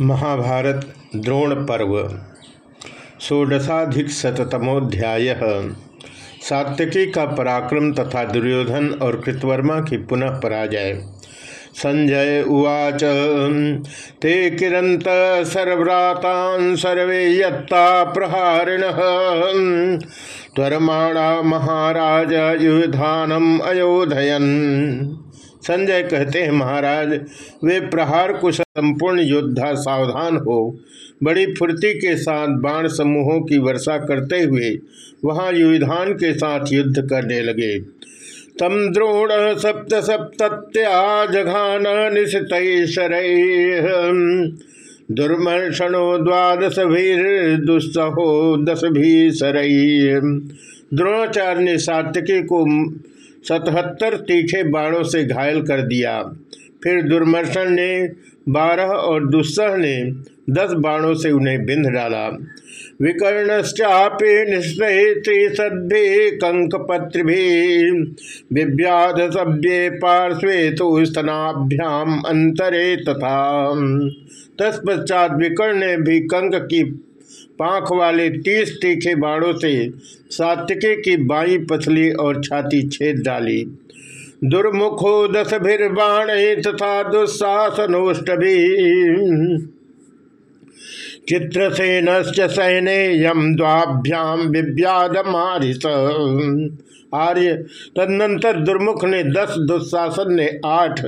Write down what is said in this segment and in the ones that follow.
महाभारत द्रोण पर्व, षोडशाधिक शतमोध्याय का पराक्रम तथा दुर्योधन और कृतवर्मा की पुनः पराजय। संजय उवाच, ते किरंत सर्व्रातान सर्वे यत्ता प्रहारिण। त्वरमाणा महाराज युधानम अयोधयन। संजय कहते हैं, महाराज, वे प्रहार कुश संपूर्ण योद्धा सावधान हो। बड़ी फुर्ती के साथ बाण समूहों की वर्षा करते हुए वहाँ युविधान के साथ युद्ध करने लगे। तम द्रोण सप्त सप्त्या जघान निशित दुर्मर्षणो द्वादश भीर दुस्सहो दस भी सरई द्रोणाचार्य ने सात्यकी को सतहत्तर तीखे बाणों से घायल कर दिया। फिर दुर्मर्शन ने बारह और दुस्सह ने दस बाणों से उन्हें बिंध डाला। विकर्णश्चापे पार्श्वे तो स्तनाभ्याम अंतरे तथा। तत्पश्चात विकर्ण ने भी कंक की पाख वाले तीस तीखे बाणों से सात्विके की बाई पथली और छाती छेद डाली। दुर्मुखो दस भीर बाण तथा दुस्साहसनोष्ट भी चित्रसेन सैने यम द्वाभ्याम विव्याद मारिस आर्य, तदनंतर दुर्मुख ने दस दुस्शासन ने आठ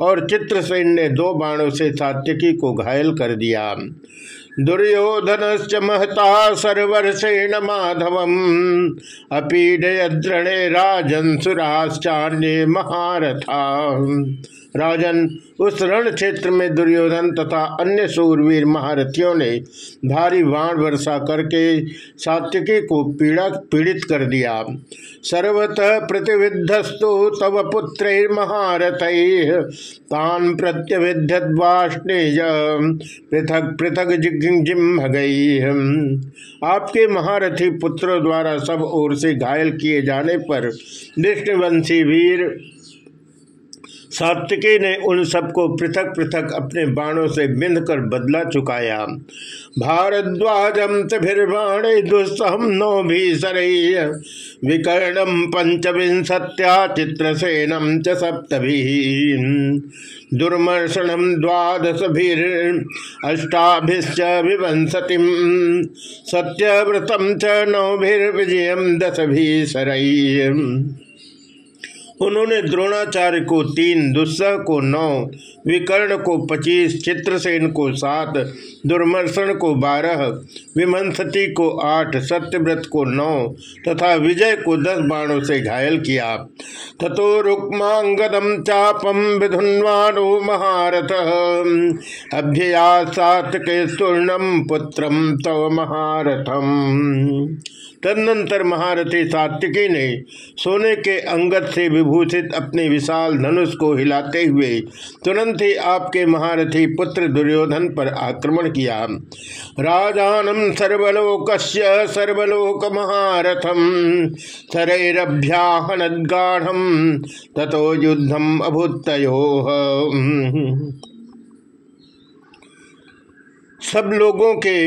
और चित्रसेन ने दो बाणों से सात्यकी को घायल कर दिया। दुर्योधन महता सर्वर्षेण माधव अपीडयद्रणे राजन सुराश्चान्य महारथा राजन, उस रण क्षेत्र में दुर्योधन तथा अन्य सूरवीर महारथियों ने भारी वाण वर्षा करके सात्यकी को पीड़ा, पीड़ित कर दिया। सर्वतः प्रतिविद्धस्तु तव पुत्र महारथ, तान प्रत्यविध्यवाष्णेय पृथक पृथक जिम गई आपके महारथी पुत्रों द्वारा सब ओर से घायल किए जाने पर विष्णुवंशी वीर सात्विकी ने उन सबको पृथक पृथक अपने बाणों से बिंद कर बदला चुकाया। भारद्वाजम तभिर्बाणे दुस्सहम नो भी सरय विकर्णम पंचविंशत्या चित्रसेनम च सप्तभी। दुर्मर्शनम द्वादश भीर अष्टाभिश्च सत्यव्रतम च नौभिर्विजयम दस भी सरई उन्होंने द्रोणाचार्य को तीन दुस्सह को नौ, विकर्ण को पच्चीस, चित्रसेन को सात दुर्मर्शन को बारह, विमंसती को आठ, सत्यव्रत को नौ तथा विजय को दस बाणों से घायल किया। तथो रुक्मांगदम चापम विधुन्वानो महारथ। अभ्यया सात के स्वर्णम पुत्रम तव महारथम। तदनंतर महारथी सात्विकी ने सोने के अंगत से विभूषित अपने विशाल धनुष को हिलाते हुए तुरंत ही आपके महारथी पुत्र दुर्योधन पर आक्रमण किया। राजानम सर्वलोक सर्वलोक महारथम सरैरभ्याहन गाढ़ तथो युद्धम अभूतयो सब लोगों के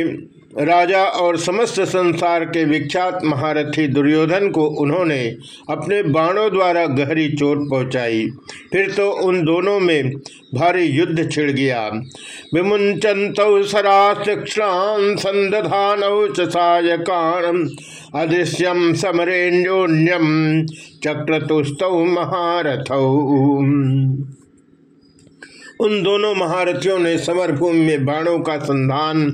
राजा और समस्त संसार के विख्यात महारथी दुर्योधन को उन्होंने अपने बाणों द्वारा गहरी चोट पहुंचाई। फिर तो उन दोनों में भारी युद्ध छिड़ गया। विमुंचत सराश्रान संदधानौ चायकान अदृश्यम समरेण्योन्यम चक्रतुस्तौ महारथौ। उन दोनों महारथियों ने समरभूमि में बाणों का संधान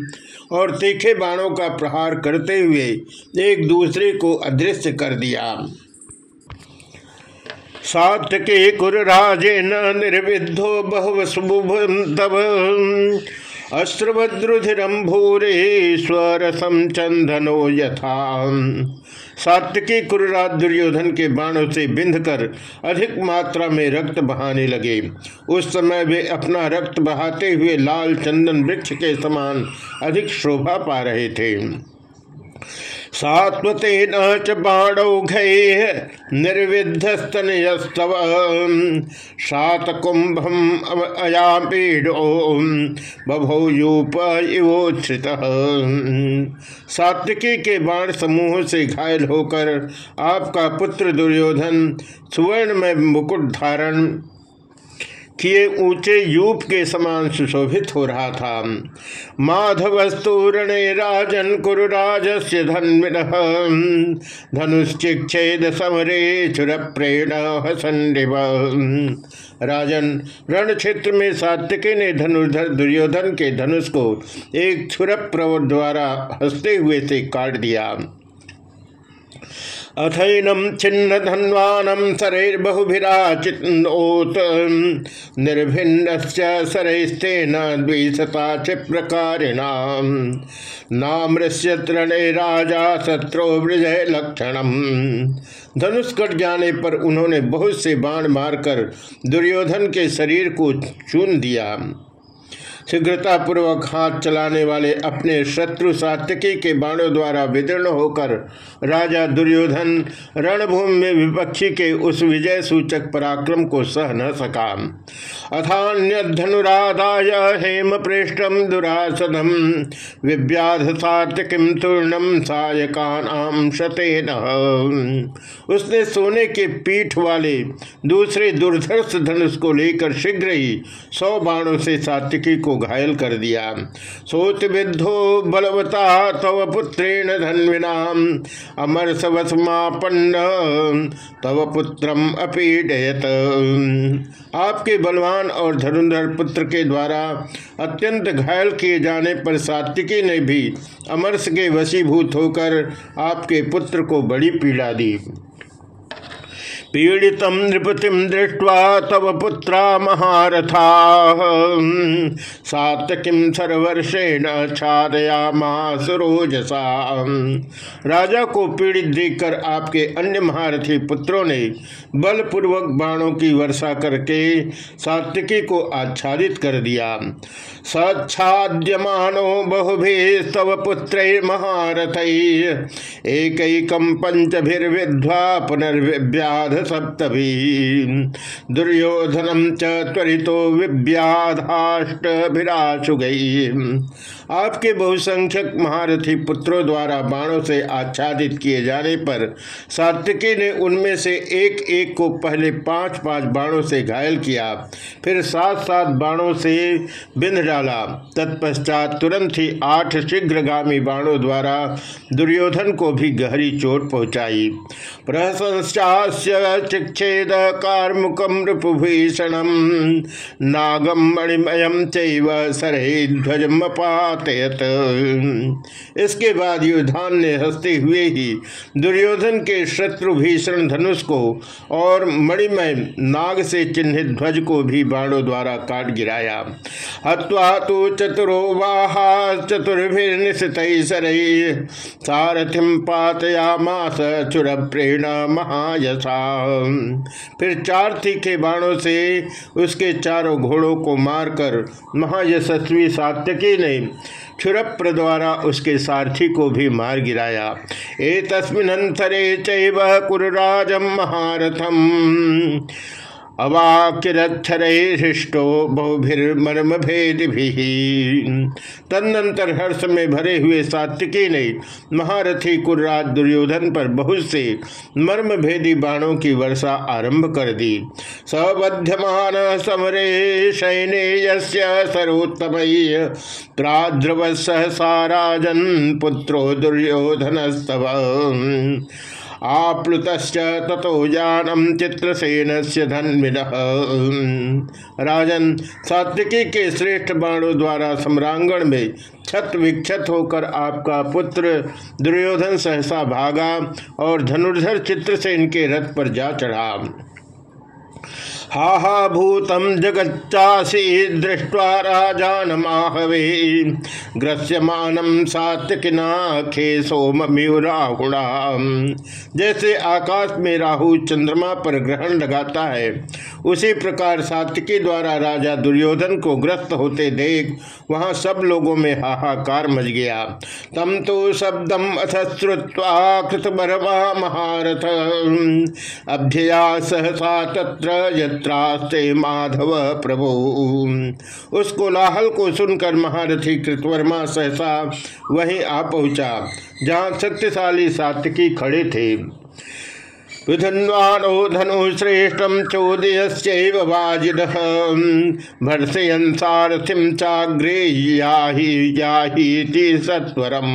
और तीखे बाणों का प्रहार करते हुए एक दूसरे को अदृश्य कर दिया। सात्के कुरराजे न निर्विद्धो बहु तब अस्त्रभद्रुधिरम भूरे स्वरसम चंदनो यथा। सात्विकी कुरुरा दुर्योधन के बाणों से बिंध कर अधिक मात्रा में रक्त बहाने लगे। उस समय वे अपना रक्त बहाते हुए लाल चंदन वृक्ष के समान अधिक शोभा पा रहे थे। सात्वतेन च बाणौघै निर्विध्यस्तनयस्तव शातकुंभम अयापीडो बभौ यूप इवोच्छ्रित सात्विकी के बाण समूह से घायल होकर आपका पुत्र दुर्योधन सुवर्ण में मुकुट धारण किए ऊँचे यूप के समान सुशोभित हो रहा था। माधवस्तूरणे राजन कुरुराज से धन्विन धनुष्चिक्षेद समरे चुर प्रेण हसंडिव राजन रण क्षेत्र में सात्यकी ने धनुर्धर दुर्योधन के धनुष को एक छुरप प्रवर द्वारा हँसते हुए से काट दिया। अथैनम छिन्न धन्वानम सरैर्बहुभिराचित निर्भिन्न सरैस्तेन द्विशता क्षिप्रकारिणाम नामृश्य त्रणे राजा शत्रु विजय लक्षणम। धनुष कट जाने पर उन्होंने बहुत से बाण मारकर दुर्योधन के शरीर को चून दिया। शीघ्रता पूर्वक हाथ चलाने वाले अपने शत्रु सात्यकी के बाणों द्वारा विदीर्ण होकर राजा दुर्योधन रणभूमि में विपक्षी के उस विजय सूचक पराक्रम को सह न सका। अथान्य धनुराधाय हेम पृष्ठम दुरासनम विव्याध सात्यकिम तूर्णम सायकानाम शतेन। उसने सोने के पीठ वाले दूसरे दुर्धर्ष धनुष को लेकर शीघ्र ही सौ बाणों से सात्यकी को घायल कर दिया। सोच विद्धो बलवता तव पुत्रेण धन्विना अमर सवसमापन्न तव पुत्रम अपीडयत। आपके बलवान और धनुधर पुत्र के द्वारा अत्यंत घायल किए जाने पर सात्विकी ने भी अमरस के वशीभूत होकर आपके पुत्र को बड़ी पीड़ा दी। पीड़ित नृपतिम दृष्ट्वा तव पुत्रा महारथा। सातकिम सर्वर्षेण छादयामासरोजसा राजा को पीड़ित देखकर आपके अन्य महारथी पुत्रों ने बलपूर्वक बाणों की वर्षा करके सात्विकी को आच्छादित कर दिया। सच्छाद्यमानो बहुभि स्तव पुत्र महारथ। एक पंचभिर्विध्वा पुनर्व्याध सप्तभी दुर्योधनम च त्वरितो विव्याधाष्टभिराशु आपके बहुसंख्यक महारथी पुत्रों द्वारा बाणों से आच्छादित किए जाने पर सात्विकी ने उनमें से एक एक को पहले पाँच पाँच बाणों से घायल किया, फिर सात सात बाणों से बिंध डाला। तत्पश्चात तुरंत ही आठ शीघ्रगामी बाणों द्वारा दुर्योधन को भी गहरी चोट पहुंचाई। चिक्षेद कार्मुकम नागम मणिमयम चैव सरहे ध्वजमपातयत इसके बाद युधान ने हँसते हुए ही दुर्योधन के शत्रु भीषण धनुष को और मणिमय नाग से चिन्हित ध्वज को भी बाणों द्वारा काट गिराया। हत्वा तो चतुरो वाहा, चतुर्भिर्निशित सारथिम चुर प्रेण महायसा। फिर चार तीखे बाणों से उसके चारों घोड़ों को मारकर महायशस्वी सात्यकी ने क्षुरप्र द्वारा उसके सारथी को भी मार गिराया। ए तस्मिनंतरे चैव कुरराजम महारथम। अवाक्यरक्षरिष्टो बहुभिर्मर्म भेद भी तदनंतर हर्ष में भरे हुए सात्विकी ने महारथी कुर्राज दुर्योधन पर बहुत से मर्म भेदी बाणों की वर्षा आरंभ कर दी। सबध्यमान समरे सैन्य सरोत्तम प्राद्रव सहसा राजन पुत्रो दुर्योधन स्तव आप्लुत तथो जानम चित्रसेन से धन्विन। राजन सात्विकी के श्रेष्ठ बाणों द्वारा सम्रांगण में छत विक्षत होकर आपका पुत्र दुर्योधन सहसा भागा और धनुर्धर चित्रसेन के रथ पर जा चढ़ा। हा हा जगच्चासी दृष्ट्वा राजान माहवे ग्रस्यमानम सात्विकिना खे सोम राहुणा जैसे आकाश में राहु चंद्रमा पर ग्रहण लगाता है, उसी प्रकार सात्विकी द्वारा राजा दुर्योधन को ग्रस्त होते देख, वहाँ सब लोगों में हाहाकार मच गया। तम तो शब्दम अथ श्रुवा कृत महारथ अभ्यया सहसा तत्र यत्रास्ते माधव प्रभु। उस कोलाहल को सुनकर महारथी कृतवर्मा सहसा वहीं आ पहुँचा, जहाँ शक्तिशाली सात्विकी खड़े थे। विधन्वानो धनु श्रेष्ठम चोदयश्चैव वाजिनः, भर्षयन् सारथिं चाग्रे याहि याहीति सत्वरम।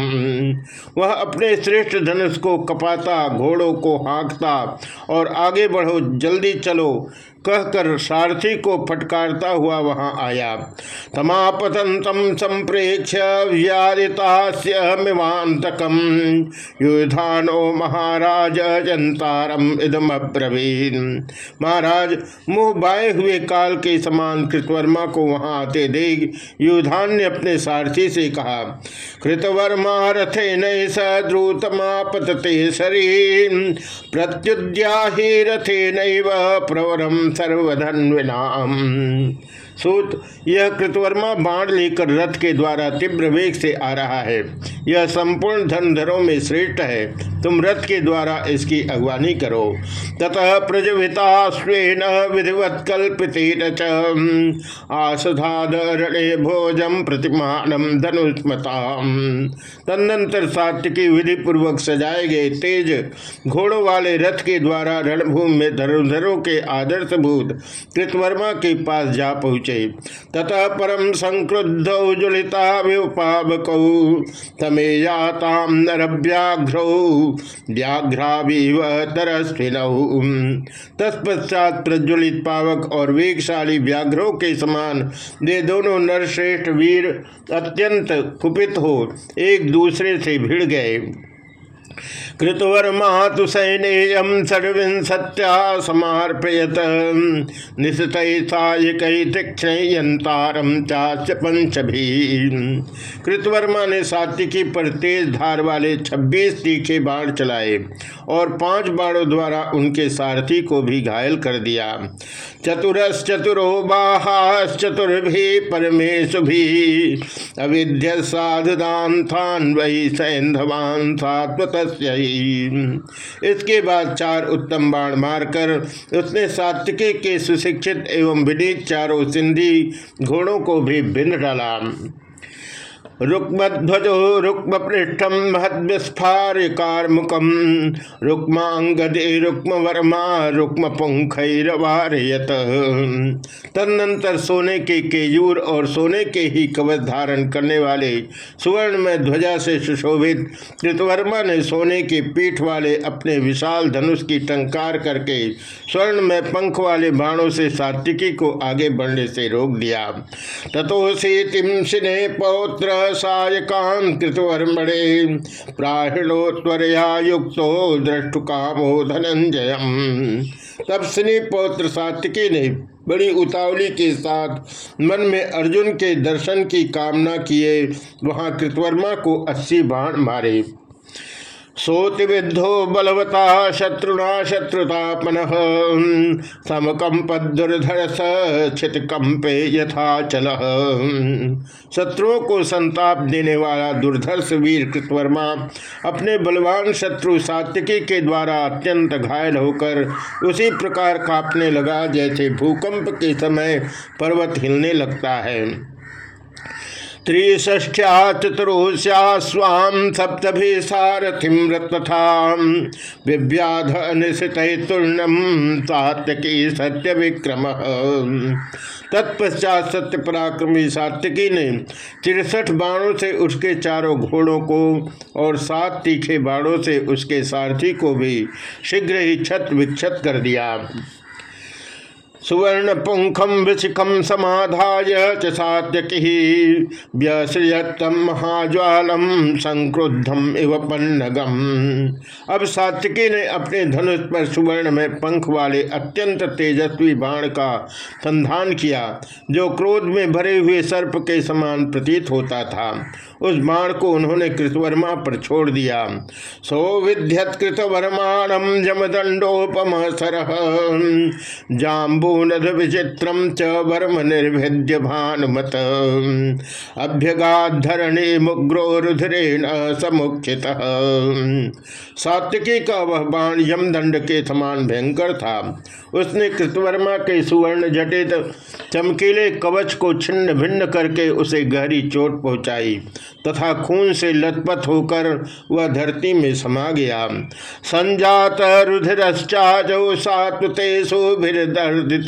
वह अपने श्रेष्ठ धनुष को कपाता, घोड़ों को हाँकता और आगे बढ़ो, जल्दी चलो। कहकर सारथी को फटकारता हुआ वहाँ आया। तमापतंतम संप्रेक्ष युधानो महाराज जंतारम इदम अब्रवीन। महाराज, मुँह बाए हुए काल के समान कृतवर्मा को वहाँ आते देख युधान ने अपने सारथी से कहा, कृतवर्मा रथे नय सद्रुतमापतते शरीर। प्रत्युद्या रथे नैव प्रवरम। सर्वधन्विनाम। सूत, यह कृतवर्मा बाण लेकर रथ के द्वारा तीव्र वेग से आ रहा है। यह संपूर्ण धनधरों में श्रेष्ठ है। तुम रथ के द्वारा इसकी अगवानी करो। ततः प्रजविता स्वेन विधिवत कल्पित आसधादरणे भोजम प्रतिमानम धनुष्मता तदनंतर सात्विकी विधि पूर्वक सजाए गए तेज घोड़ों वाले रथ के द्वारा रणभूमि में धनुधरों के आदर्श भूत कृतवर्मा के पास जा पहुँचे। ततः परम संक्रुद्ध ज्वलिता व्युपावक तमेयाताम नरव्याघ्रौ व्याघ्रावीव तत्पश्चात प्रज्वलित पावक और वेगशाली व्याघ्रों के समान वे दोनों नरश्रेष्ठ वीर अत्यंत कुपित हो एक दूसरे से भिड़ गए। कृतवर्मा तो सैनेयम षड्विंशत्या समर्पयत। तीक्षणयंतारम चाच पंचभी कृतवर्मा ने सात्विकी पर तेज धार वाले छब्बीस तीखे बाढ़ चलाए और पाँच बाणों द्वारा उनके सारथी को भी घायल कर दिया। चतुरश्चतुरो बाहाश्चतुर्भि परमेशु भी। अविद्य साधुदान वही सैंधवान सात्वत इसके बाद चार उत्तम बाण मारकर उसने सात्विकी के सुशिक्षित एवं विनीत चारों सिंधी घोड़ों को भी भिन्न डाला। रुक्मध्वजो रुक्मपृष्ठम महद्विस्फारिकारमुकम। रुक्मांगदे रुक्म वर्मा रुक्म पुंखरवारयत तदनंतर सोने के केयूर और सोने के ही कवच धारण करने वाले सुवर्ण में ध्वजा से सुशोभित कृतवर्मा ने सोने की पीठ वाले अपने विशाल धनुष की टंकार करके स्वर्ण में पंख वाले बाणों से सात्विकी को आगे बढ़ने से रोक दिया। तथोसी तिम पौत्र सायकान कृतवर्मणे प्राहिणोत्वरया युक्तो दृष्टुकामो धनंजय तब स्ने पौत्र सात्विकी ने बड़ी उतावली के साथ मन में अर्जुन के दर्शन की कामना किए, वहाँ कृतवर्मा को अस्सी बाण मारे। सोति विद्धो बलवता शत्रुना शत्रुतापन। समकंपदुर्धर कंपे यथा चल। शत्रुओं को संताप देने वाला दुर्धर्ष वीर कृतवर्मा अपने बलवान शत्रु सात्विकी के द्वारा अत्यंत घायल होकर उसी प्रकार कांपने लगा जैसे भूकंप के समय पर्वत हिलने लगता है। त्रिष्ठ्या स्वाम सप्तभि सारथिम तथा विव्याध सात्यकी सत्य विक्रम तत्पश्चात सत्य पराक्रमी सात्यकी ने तिरसठ बाणों से उसके चारों घोड़ों को और सात तीखे बाणों से उसके सारथी को भी शीघ्र ही छत विक्षत कर दिया। सुवर्ण पुंखम विशिखम समाधाय च सात्यकी महाज्वालम संक्रुद्धम इव पन्नगम। अब सात्यकी ने अपने धनुष पर सुवर्ण में पंख वाले अत्यंत तेजस्वी बाण का संधान किया, जो क्रोध में भरे हुए सर्प के समान प्रतीत होता था। उस बाण को उन्होंने कृतवर्मा पर छोड़ दिया। सो विद्यत कृतवर्माणम जमदंडोपम सर जाम्बूनद विचित्रम च वर्म निर्भिद्य भानुमत अभ्यगाधरणे मुग्रो रुधिरेण समुक्षित। सात्विकी का वह बाण यमदंड के समान भयंकर था। उसने कृतवर्मा के सुवर्ण जटित चमकीले कवच को छिन्न भिन्न करके उसे गहरी चोट पहुंचाई। तथा खून से लथपथ होकर वह धरती में समा गया। संजात रुधिरश्चाजौ सात्वतेषुभिर्दर्दित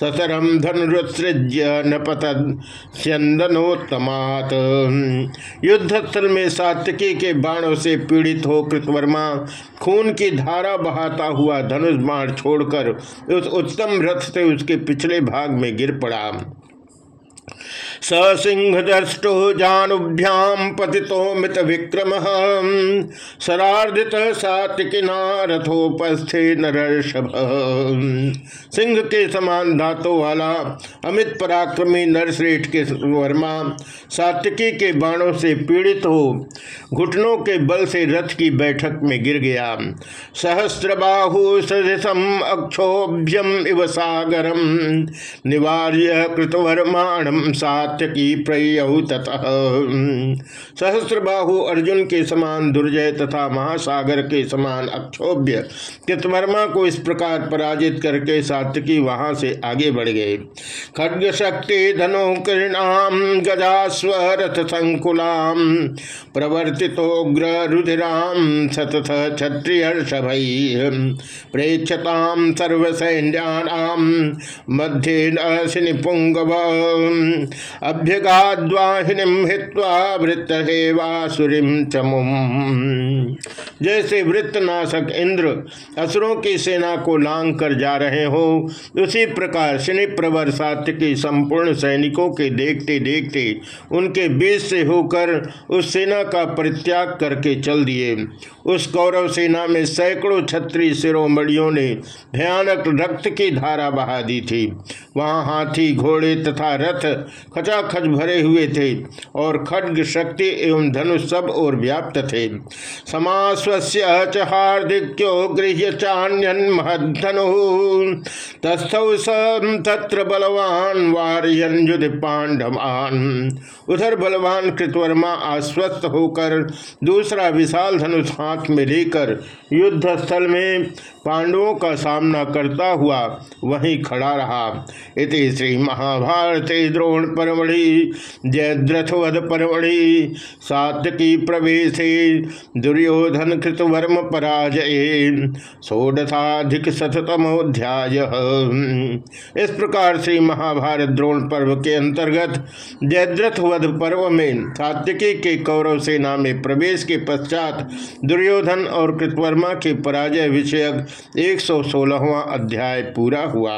ससरम धनुरुत्सृज्य न पतनोत्तमात युद्धस्थल में सात्विकी के बाणों से पीड़ित हो कृतवर्मा खून की धारा बहाता हुआ धनुष बाण छोड़कर उस उत्तम रथ से उसके पिछले भाग में गिर पड़ा। सिंह दृष्टो जानुभ्याम पतितो मित विक्रम शरार्दित सात्विकिना रथोपस्थे नरषभ सिंह के समान दांतों वाला, अमित पराक्रमी नरश्रेष्ठ के वर्मा, सात्विकी के बाणों से पीड़ित हो, घुटनों के बल से रथ की बैठक में गिर गया। सहस्र बाहु सदृशम अक्षोभ्यम इव सागरम निवार्य कृतवर्माणम सात सात्यकी प्रयहु ततः सहस्र बाहु अर्जुन के समान दुर्जय तथा महासागर के समान अक्षोभ्य कृतवर्मा को इस प्रकार पराजित करके सात्यकी वहाँ से आगे बढ़ गए। खड्ग शक्ति धनो किरणाम गजास्वरथ संकुलाम प्रवर्तितोग्र रुधिराम सतथ क्षत्रिय प्रेक्षताम सर्वसैन्याम मध्य निपुंगव अभ्यगाद्वाहिनीम हित्वा वृत्त हेवासुरीम चमुम। जैसे वृत्तनाशक इंद्र असुरों की सेना को लांग कर जा रहे हो, उसी प्रकार शनि प्रवर सात्य के संपूर्ण सैनिकों के देखते देखते उनके बीच से होकर उस सेना का परित्याग करके चल दिए। उस कौरव सेना में सैकड़ों छत्री शिरोमणियों ने भयानक रक्त की धारा बहा दी थी। वहाँ हाथी, घोड़े तथा रथ खचाखच भरे हुए थे और खड्ग, शक्ति एवं धनुष सब और व्याप्त थे। समास्वस्य च हार्दिक्यो गृह्य चान्यन महधनु तस्थौ तत्र बलवान वार्यन पांडवान उधर बलवान कृतवर्मा आश्वस्त होकर दूसरा विशाल धनुष हाथ में लेकर युद्ध स्थल में पांडवों का सामना करता हुआ वहीं खड़ा रहा। इति श्री महाभारत द्रोण परमढ़ि जयद्रथवध परमढ़ि सातकी प्रवेश, दुर्योधन कृतवर्म पराजय। षोडशाधिक शतमोध्याय इस प्रकार से महाभारत द्रोण पर्व के अंतर्गत जयद्रथ वध पर्व में सात्यकी के कौरव सेना में प्रवेश के पश्चात दुर्योधन और कृतवर्मा के पराजय विषयक एक सौ सोलहवा अध्याय पूरा हुआ।